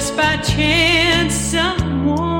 just by chance someone